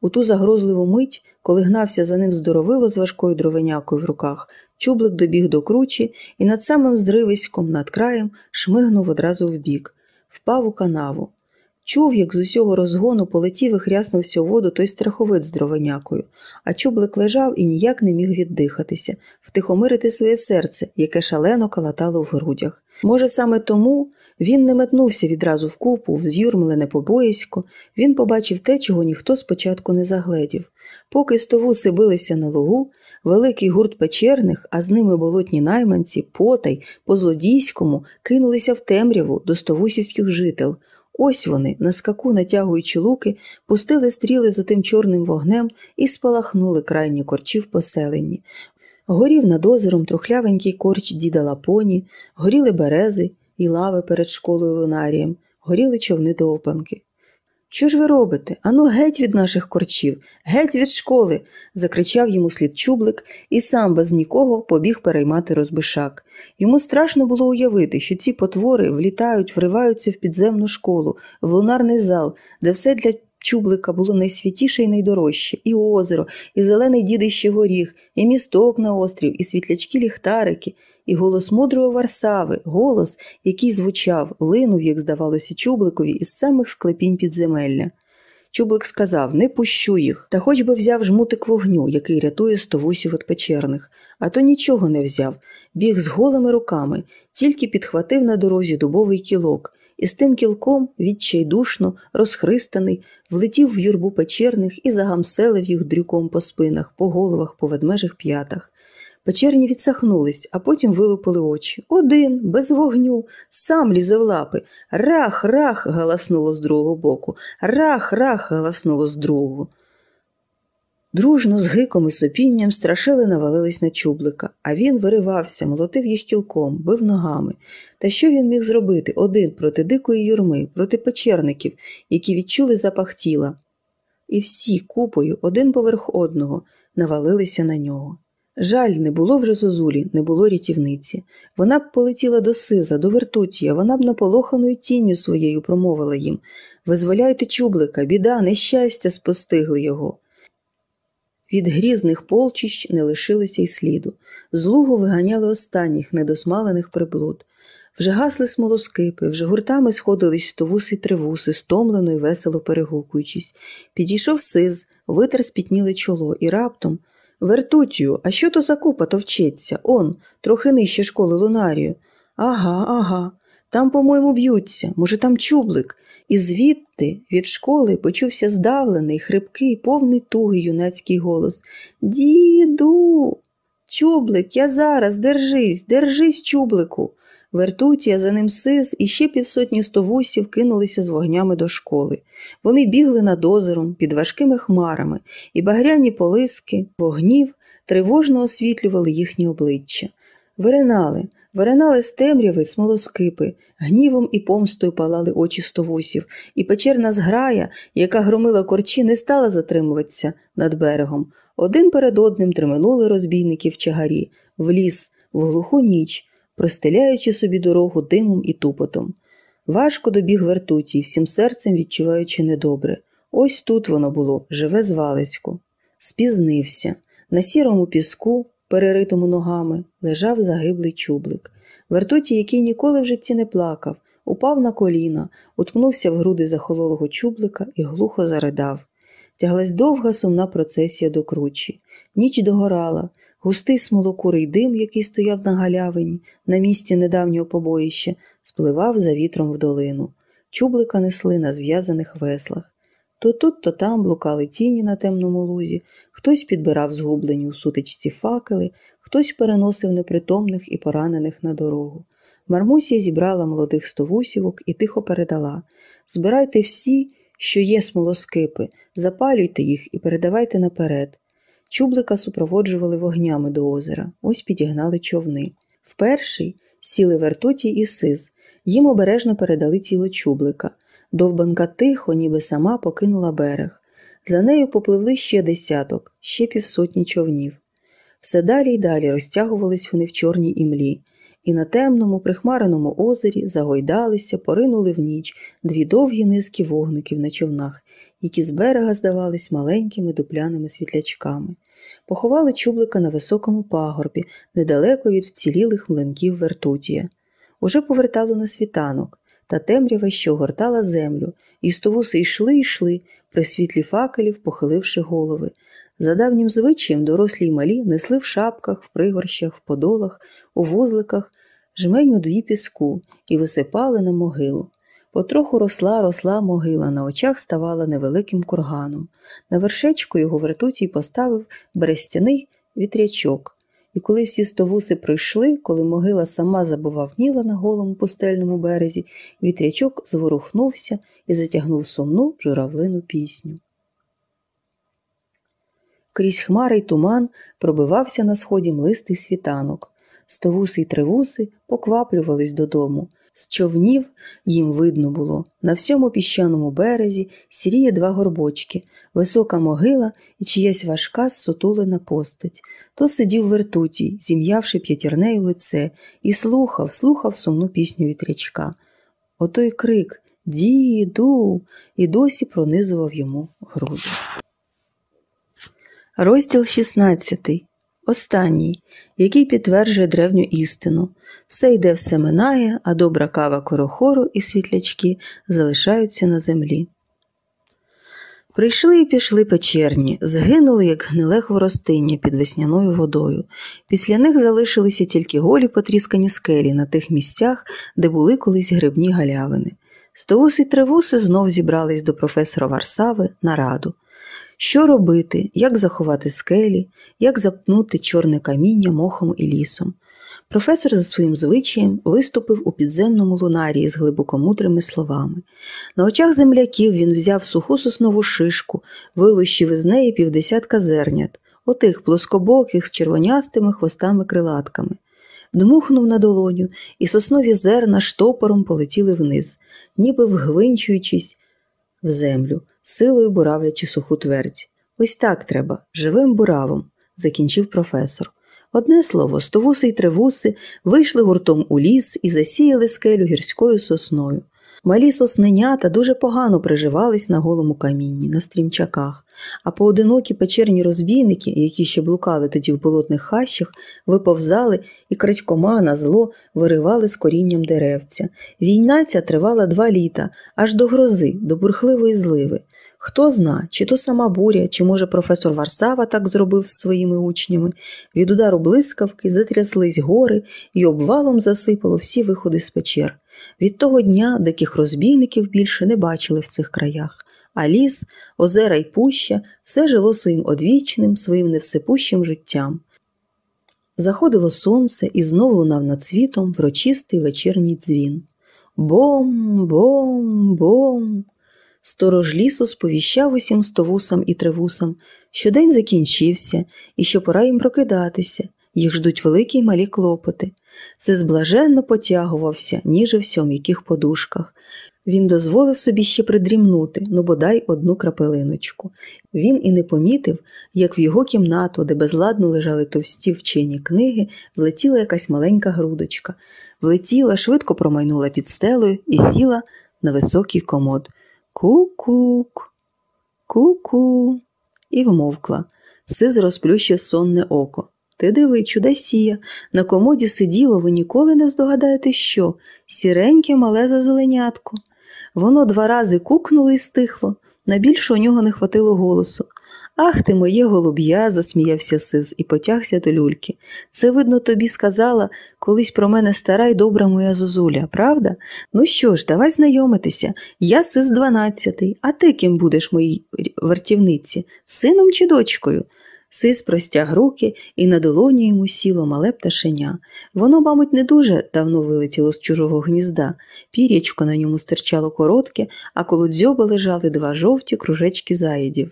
У ту загрозливу мить, коли гнався за ним здоровило з важкою дровенякою в руках, чублик добіг до кручі і над самим зривиськом, над краєм, шмигнув одразу вбік, впав у канаву. Чув, як з усього розгону полетів і хряснувся у воду той страховид з дровенякою, а чублик лежав і ніяк не міг віддихатися, втихомирити своє серце, яке шалено калатало в грудях. Може, саме тому він не метнувся відразу в купу, в з'юрмлене побоїсько, він побачив те, чого ніхто спочатку не загледів. Поки стовуси билися на лугу, великий гурт печерних, а з ними болотні найманці, потай, по злодійському кинулися в темряву до стовусівських жител. Ось вони, на скаку, натягуючи луки, пустили стріли з отим чорним вогнем і спалахнули крайні корчі в поселенні. Горів над озером трухлявенький корч діда Лапоні, горіли берези і лави перед школою лунарієм, горіли човни до опанки. Що ж ви робите? Ану, геть від наших корчів, геть від школи. закричав йому слід чублик і сам без нікого побіг переймати розбишак. Йому страшно було уявити, що ці потвори влітають, вриваються в підземну школу, в лунарний зал, де все для чублика було найсвятіше і найдорожче, і озеро, і зелений дідище горіх, і місток на острів, і світлячки ліхтарики, і голос мудрого Варсави, голос, який звучав, линув, як здавалося, чубликові, із самих склепінь підземелля. Чублик сказав не пущу їх, та хоч би взяв жмутик вогню, який рятує стовусів від печерних, а то нічого не взяв, біг з голими руками, тільки підхватив на дорозі дубовий кілок, і з тим кілком, відчайдушно, розхристаний, влетів в юрбу печерних і загамселив їх дрюком по спинах, по головах, по ведмежих п'ятах. Печерні відсахнулись, а потім вилупили очі. Один, без вогню, сам лізе в лапи. Рах, рах. галаснуло з другого боку. Рах, рах. галаснуло з другого. Дружно, з гиком і сопінням страшили навалились на чублика, а він виривався, молотив їх кілком, бив ногами. Та що він міг зробити один проти дикої юрми, проти печерників, які відчули запах тіла? І всі купою, один поверх одного, навалилися на нього. Жаль, не було вже зозулі, не було рятівниці. Вона б полетіла до сиза, до вертутія, вона б наполоханою тінню своєю промовила їм Визволяйте чублика, біда, нещастя спостигли його. Від грізних полчищ не лишилося й сліду. З лугу виганяли останніх недосмалених приблуд. Вже гасли смолоскипи, вже гуртами сходились товуси й тривуси, стомлено й весело перегукуючись. Підійшов сиз, витер спітніле чоло і раптом. Вертутію, а що то за купа товчеться? Он, трохи нижче школи лунарію. Ага, ага. Там, по-моєму, б'ються, може, там чублик. І звідти від школи почувся здавлений, хрипкий, повний туги юнацький голос Діду, чублик, я зараз, держись, держись, чублику. Вертутія, за ним сиз і ще півсотні стовусів кинулися з вогнями до школи. Вони бігли над озером під важкими хмарами, і багряні полиски, вогнів тривожно освітлювали їхні обличчя. Виринали, виринали з темряви смолоскипи, гнівом і помстою палали очі стовусів, і печерна зграя, яка громила корчі, не стала затримуватися над берегом. Один перед одним триминули розбійники в чагарі, в ліс, в глуху ніч простеляючи собі дорогу димом і тупотом. Важко добіг вертуті, всім серцем відчуваючи недобре. Ось тут воно було, живе звалисько. Спізнився. На сірому піску, переритому ногами, лежав загиблий чублик. Вертуті, який ніколи в житті не плакав, упав на коліна, уткнувся в груди захололого чублика і глухо заридав. тяглась довга сумна процесія до кручі. Ніч догорала, густий смолокурий дим, який стояв на галявині, на місці недавнього побоїща, спливав за вітром в долину. Чублика несли на зв'язаних веслах. То тут, то там блукали тіні на темному лузі, хтось підбирав згублені у сутичці факели, хтось переносив непритомних і поранених на дорогу. Мармусія зібрала молодих стовусівок і тихо передала Збирайте всі, що є смолоскипи, запалюйте їх і передавайте наперед. Чублика супроводжували вогнями до озера, ось підігнали човни. В сіли вертуті і сиз, їм обережно передали тіло чублика. Довбанка тихо, ніби сама покинула берег. За нею попливли ще десяток, ще півсотні човнів. Все далі й далі розтягувались вони в чорній імлі, і на темному, прихмареному озері загойдалися, поринули в ніч дві довгі низки вогників на човнах, які з берега здавались маленькими дупляними світлячками. Поховали чублика на високому пагорбі, недалеко від вцілілих млинків вертутія. Уже повертало на світанок та темрява, що огортала землю, і стовуси йшли йшли, при світлі факелів, похиливши голови. За давнім звичаєм дорослі й малі несли в шапках, в пригорщах, в подолах, у вузликах, жменю дві піску і висипали на могилу. Потроху росла, росла могила, на очах ставала невеликим курганом. На вершечку його вертутій поставив берестяний вітрячок. І коли всі стовуси прийшли, коли могила сама забувавніла на голому пустельному березі, вітрячок зворухнувся і затягнув сумну журавлину пісню. Крізь хмари й туман пробивався на сході млистий світанок. Стовуси й тривуси покваплювались додому. З човнів їм видно було на всьому піщаному березі сіріє два горбочки, висока могила і чиясь важка сутулена постать. То сидів вертутій, зім'явши п'ятірнею лице, і слухав, слухав сумну пісню вітрячка. Отой крик Діду, і досі пронизував йому груди. Розділ 16. Останній, який підтверджує древню істину. Все йде, все минає, а добра кава корохору і світлячки залишаються на землі. Прийшли і пішли печерні, згинули, як гниле хворостиння під весняною водою. Після них залишилися тільки голі потріскані скелі на тих місцях, де були колись грибні галявини. Стовуси й тривуси знов зібрались до професора Варсави на раду. Що робити, як заховати скелі, як запнути чорне каміння мохом і лісом. Професор за своїм звичаєм виступив у підземному лунарії з глибокомудрими словами. На очах земляків він взяв суху соснову шишку, вилущив із неї півдесятка зернят, отих плоскобоких з червонястими хвостами крилатками. Дмухнув на долоню, і соснові зерна штопором полетіли вниз, ніби вгвинчуючись в землю, силою буравлячи суху твердь. Ось так треба, живим буравом, закінчив професор. Одне слово, стовуси й тривуси вийшли гуртом у ліс і засіяли скелю гірською сосною. Малі сосненята дуже погано приживались на голому камінні, на стрімчаках, а поодинокі печерні розбійники, які ще блукали тоді в болотних хащах, виповзали і крадькома на зло виривали з корінням деревця. Війна ця тривала два літа, аж до грози, до бурхливої зливи. Хто зна, чи то сама буря, чи, може, професор Варсава так зробив з своїми учнями, від удару блискавки затряслись гори і обвалом засипало всі виходи з печер. Від того дня диких розбійників більше не бачили в цих краях, а ліс, озера й пуща все жило своїм одвічним, своїм невсипущим життям. Заходило сонце і знов лунав над світом врочистий вечірній дзвін. Бом, бом, бом. Сторож лісу сповіщав усім стовусам і тривусам, що день закінчився і що пора їм прокидатися, їх ждуть великі й малі клопоти. Це зблаженно потягувався, ніжився у м'яких подушках. Він дозволив собі ще придрімнути, ну бодай одну крапелиночку. Він і не помітив, як в його кімнату, де безладно лежали товсті вчені книги, влетіла якась маленька грудочка, влетіла, швидко промайнула під стелею і сіла на високий комод. Ку-кук, ку-ку, і вмовкла. Сиз розплющив сонне око. Ти диви, чудасія, на комоді сиділо, ви ніколи не здогадаєте, що сіреньке мале зазеленятко. Воно два рази кукнуло і стихло, На більше у нього не хватило голосу. Ах ти, моє голуб'я, засміявся сис і потягся до люльки. Це, видно, тобі сказала колись про мене стара й добра моя зозуля, правда? Ну що ж, давай знайомитися. Я сис дванадцятий, а ти ким будеш моїй вартівниці, сином чи дочкою? Сис простяг руки, і на долоні йому сіло мале пташеня. Воно, мабуть, не дуже давно вилетіло з чужого гнізда. Пір'ячко на ньому стирчало коротке, а коло дзьоба лежали два жовті кружечки заїдів.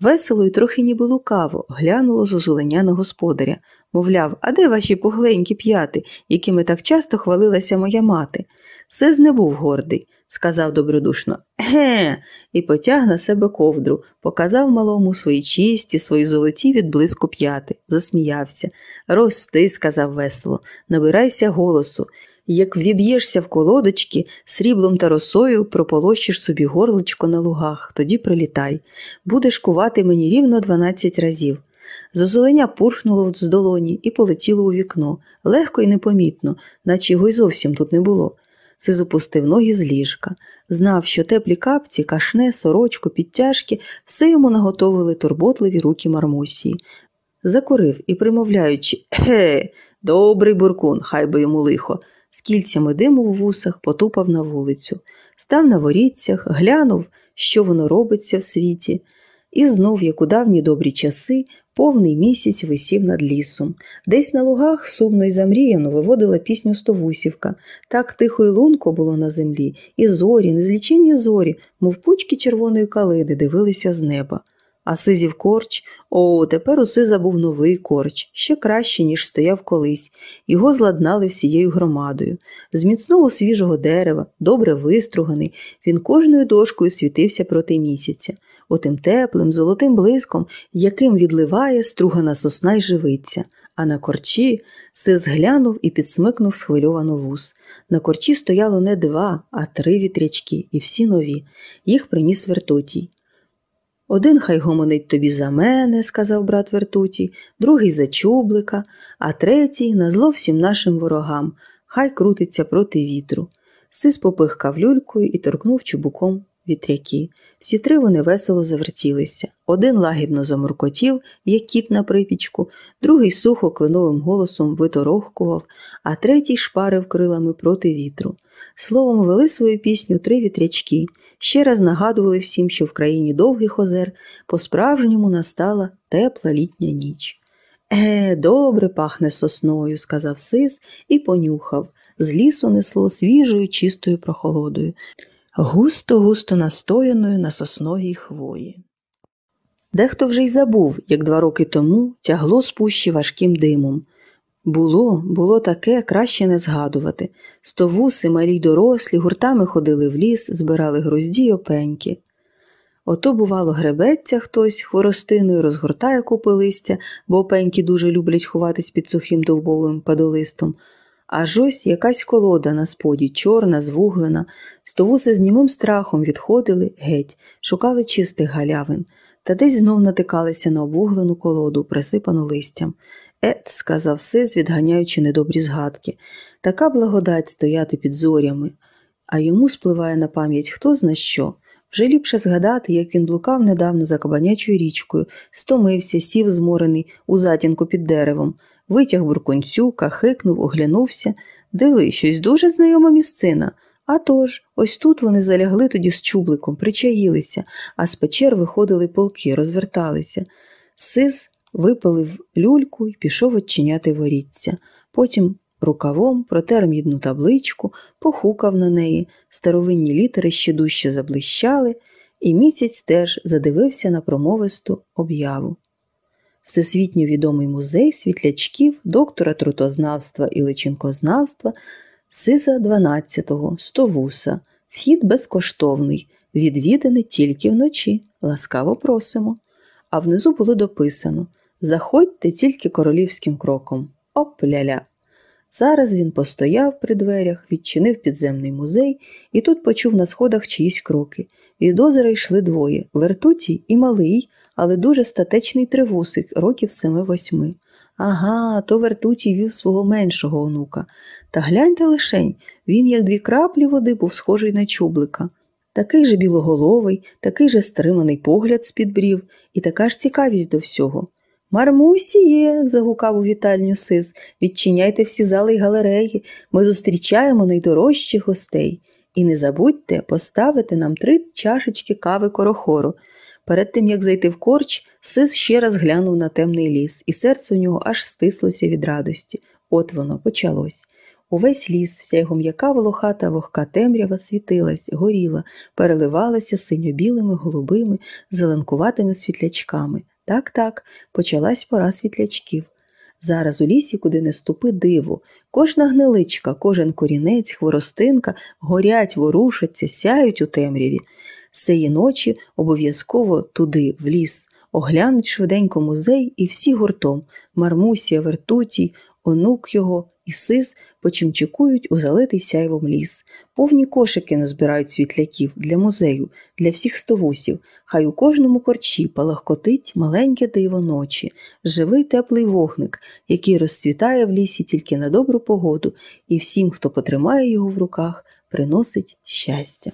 Весело й трохи ніби лукаво глянуло зозуленя на господаря. Мовляв, а де ваші пухленькі п'яти, якими так часто хвалилася моя мати? Сез не був гордий, сказав добродушно Ге, і потяг на себе ковдру, показав малому свої чисті, свої золоті від п'яти, засміявся. Рости, сказав весело, набирайся голосу. Як ввіб'єшся в колодочки, сріблом та росою прополощиш собі горлочко на лугах, тоді прилітай. Будеш кувати мені рівно дванадцять разів. Зозеленя пурхнуло з долоні і полетіло у вікно, легко і непомітно, наче його й зовсім тут не було. Сиз опустив ноги з ліжка. Знав, що теплі капці, кашне, сорочку, підтяжки все йому наготовили турботливі руки Мармусії. Закурив і, примовляючи, Ге, добрий буркун, хай би йому лихо з кільцями диму в вусах потупав на вулицю, став на воріцях, глянув, що воно робиться в світі, і знов, як у давні добрі часи, повний місяць висів над лісом. Десь на лугах сумно й замріяно виводила пісню стовусівка. Так тихо й лунко було на землі, і зорі, незліченні зорі, мов пучки червоної калини, дивилися з неба. А сизів корч, о, тепер у сиза був новий корч, ще краще, ніж стояв колись. Його зладнали всією громадою. З міцного свіжого дерева, добре виструганий, він кожною дошкою світився проти місяця, отим теплим, золотим блиском, яким відливає стругана сосна й живиться. А на корчі сиз глянув і підсмикнув схвильовано вуз. На корчі стояло не два, а три вітрячки, і всі нові. Їх приніс вертотій. Один хай гомонить тобі за мене, сказав брат Вертутій, другий за чублика, а третій назло всім нашим ворогам, хай крутиться проти вітру. Сис попихкав люлькою і торкнув чубуком вітряки. Всі три вони весело завертілися. Один лагідно замуркотів, як кіт на припічку, другий сухо кленовим голосом виторохкував, а третій шпарив крилами проти вітру. Словом, вели свою пісню три вітрячки, ще раз нагадували всім, що в країні довгих озер по-справжньому настала тепла літня ніч. Е, добре пахне сосною, сказав сис і понюхав. З лісу несло свіжою, чистою прохолодою густо-густо настояною на сосновій хвої. Дехто вже й забув, як два роки тому тягло з пущі важким димом. Було, було таке, краще не згадувати. Стовуси, малі й дорослі, гуртами ходили в ліс, збирали грузді й опеньки. Ото, бувало, гребеться хтось хворостиною, розгортає купи листя, бо опеньки дуже люблять ховатись під сухим довбовим падолистом, Аж ось якась колода на споді, чорна, звуглена, стовуси з німим страхом відходили геть, шукали чистих галявин, та десь знов натикалися на обвуглену колоду, присипану листям. Ет, сказав Сис, відганяючи недобрі згадки, така благодать стояти під зорями, а йому спливає на пам'ять хто зна що. Вже ліпше згадати, як він блукав недавно за кабанячою річкою, стомився, сів зморений у затінку під деревом витяг буркунцюка, хикнув, оглянувся. Диви, щось дуже знайома місцина. А тож, ось тут вони залягли тоді з чубликом, причаїлися, а з печер виходили полки, розверталися. Сис випалив люльку і пішов відчиняти воріться. Потім рукавом протер мідну табличку, похукав на неї, старовинні літери ще дужче заблищали, і місяць теж задивився на промовисту об'яву всесвітньо відомий музей світлячків, доктора трутознавства і личинкознавства Сиза 12-го, Стовуса, вхід безкоштовний, відвіданий тільки вночі. Ласкаво просимо. А внизу було дописано Заходьте тільки королівським кроком. Оп-ля-ля. Зараз він постояв при дверях, відчинив підземний музей і тут почув на сходах чиїсь кроки. Від озера йшли двоє вертутій і малий, але дуже статечний тривусик, років семи-восьми. Ага, то вертутій вів свого меншого онука. Та гляньте лишень, він, як дві краплі води, був схожий на чублика. Такий же білоголовий, такий же стриманий погляд з-під брів і така ж цікавість до всього. Мармусіє, загукав у вітальню сис, відчиняйте всі зали й галереї, ми зустрічаємо найдорожчих гостей. І не забудьте поставити нам три чашечки кави корохору. Перед тим, як зайти в корч, сис ще раз глянув на темний ліс, і серце у нього аж стислося від радості. От воно почалось. Увесь ліс, вся його м'яка волохата вогка темрява світилась, горіла, переливалася синьо-білими, голубими, зеленкуватими світлячками. Так, так, почалась пора світлячків. Зараз у лісі, куди не ступи диво, кожна гниличка, кожен корінець, хворостинка горять, ворушаться, сяють у темряві. Сеї ночі обов'язково туди, в ліс, оглянуть швиденько музей і всі гуртом Мармусія, Вертутій, онук його і сис почимчикують у залитий сяйвом ліс. Повні кошики назбирають світляків для музею, для всіх стовусів. Хай у кожному корчі палахкотить маленьке диво ночі, живий теплий вогник, який розцвітає в лісі тільки на добру погоду, і всім, хто потримає його в руках, приносить щастя.